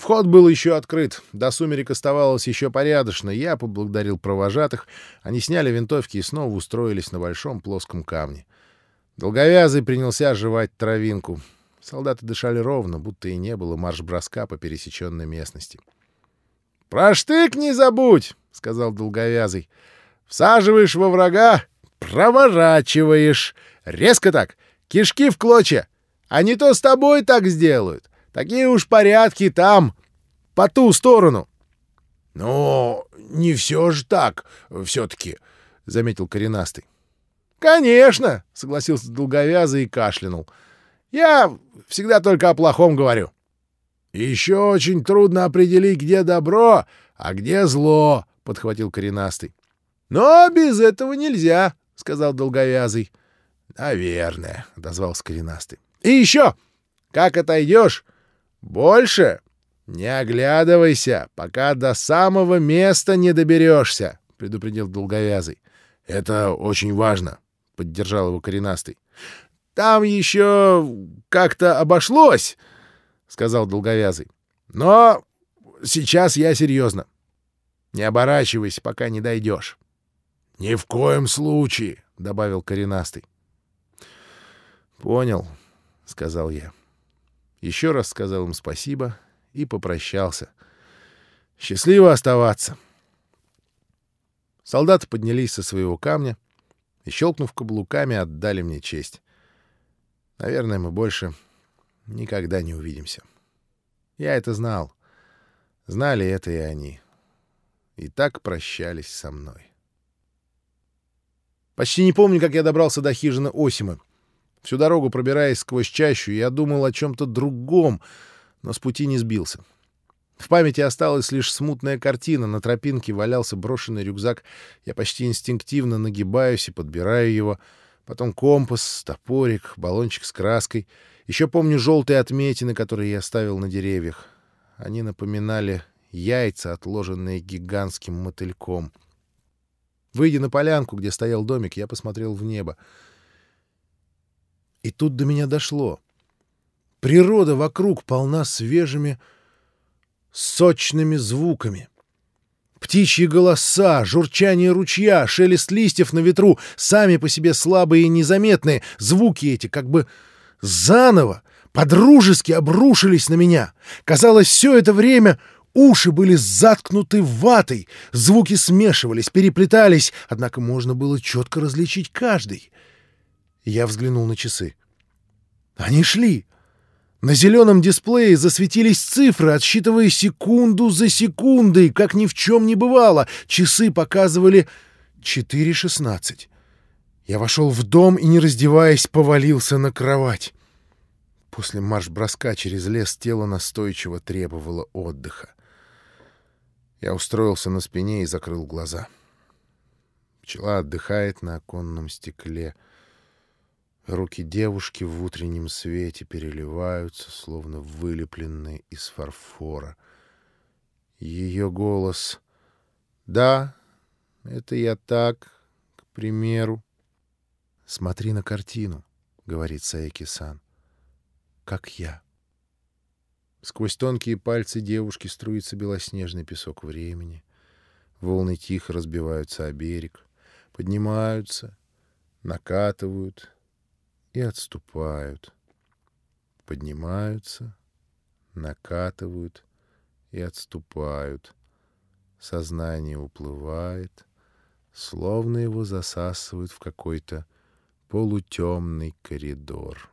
Вход был еще открыт, до сумерек оставалось еще порядочно. Я поблагодарил провожатых, они сняли винтовки и снова устроились на большом плоском камне. Долговязый принялся жевать травинку. Солдаты дышали ровно, будто и не было марш-броска по пересеченной местности. — Про штык не забудь, — сказал Долговязый. — Всаживаешь во врага, проворачиваешь. Резко так, кишки в клочья. А не то с тобой так сделают. Такие уж порядки там, по ту сторону. — Но не все же так все-таки, — заметил коренастый. — Конечно, — согласился долговязый и кашлянул. — Я всегда только о плохом говорю. — Еще очень трудно определить, где добро, а где зло, — подхватил коренастый. — Но без этого нельзя, — сказал долговязый. — Наверное, — отозвался коренастый. — И еще, как отойдешь, больше не оглядывайся, пока до самого места не доберешься, — предупредил долговязый. — Это очень важно, — поддержал его коренастый. — Там еще как-то обошлось, — сказал долговязый. — Но сейчас я серьезно. Не оборачивайся, пока не дойдешь. — Ни в коем случае, — добавил коренастый. — Понял, — сказал я. — еще раз сказал им спасибо и попрощался. «Счастливо оставаться!» Солдаты поднялись со своего камня и, щелкнув каблуками, отдали мне честь. Наверное, мы больше никогда не увидимся. Я это знал. Знали это и они. И так прощались со мной. Почти не помню, как я добрался до хижины Осимы. Всю дорогу, пробираясь сквозь чащу, я думал о чем-то другом, но с пути не сбился. В памяти осталась лишь смутная картина. На тропинке валялся брошенный рюкзак. Я почти инстинктивно нагибаюсь и подбираю его. Потом компас, топорик, баллончик с краской. Еще помню желтые отметины, которые я оставил на деревьях. Они напоминали яйца, отложенные гигантским мотыльком. Выйдя на полянку, где стоял домик, я посмотрел в небо. И тут до меня дошло. Природа вокруг полна свежими, сочными звуками. Птичьи голоса, журчание ручья, шелест листьев на ветру, сами по себе слабые и незаметные, звуки эти как бы заново, подружески обрушились на меня. Казалось, все это время уши были заткнуты ватой, звуки смешивались, переплетались, однако можно было четко различить каждый. Я взглянул на часы. Они шли. На зеленом дисплее засветились цифры, отсчитывая секунду за секундой, как ни в чем не бывало. Часы показывали 4.16. Я вошел в дом и, не раздеваясь, повалился на кровать. После марш-броска через лес тело настойчиво требовало отдыха. Я устроился на спине и закрыл глаза. Пчела отдыхает на оконном стекле — Руки девушки в утреннем свете переливаются, словно вылепленные из фарфора. Ее голос «Да, это я так, к примеру». «Смотри на картину», — говорит Саеки-сан, — «как я». Сквозь тонкие пальцы девушки струится белоснежный песок времени. Волны тихо разбиваются о берег, поднимаются, накатывают — и отступают, поднимаются, накатывают и отступают. Сознание уплывает, словно его засасывают в какой-то полутемный коридор.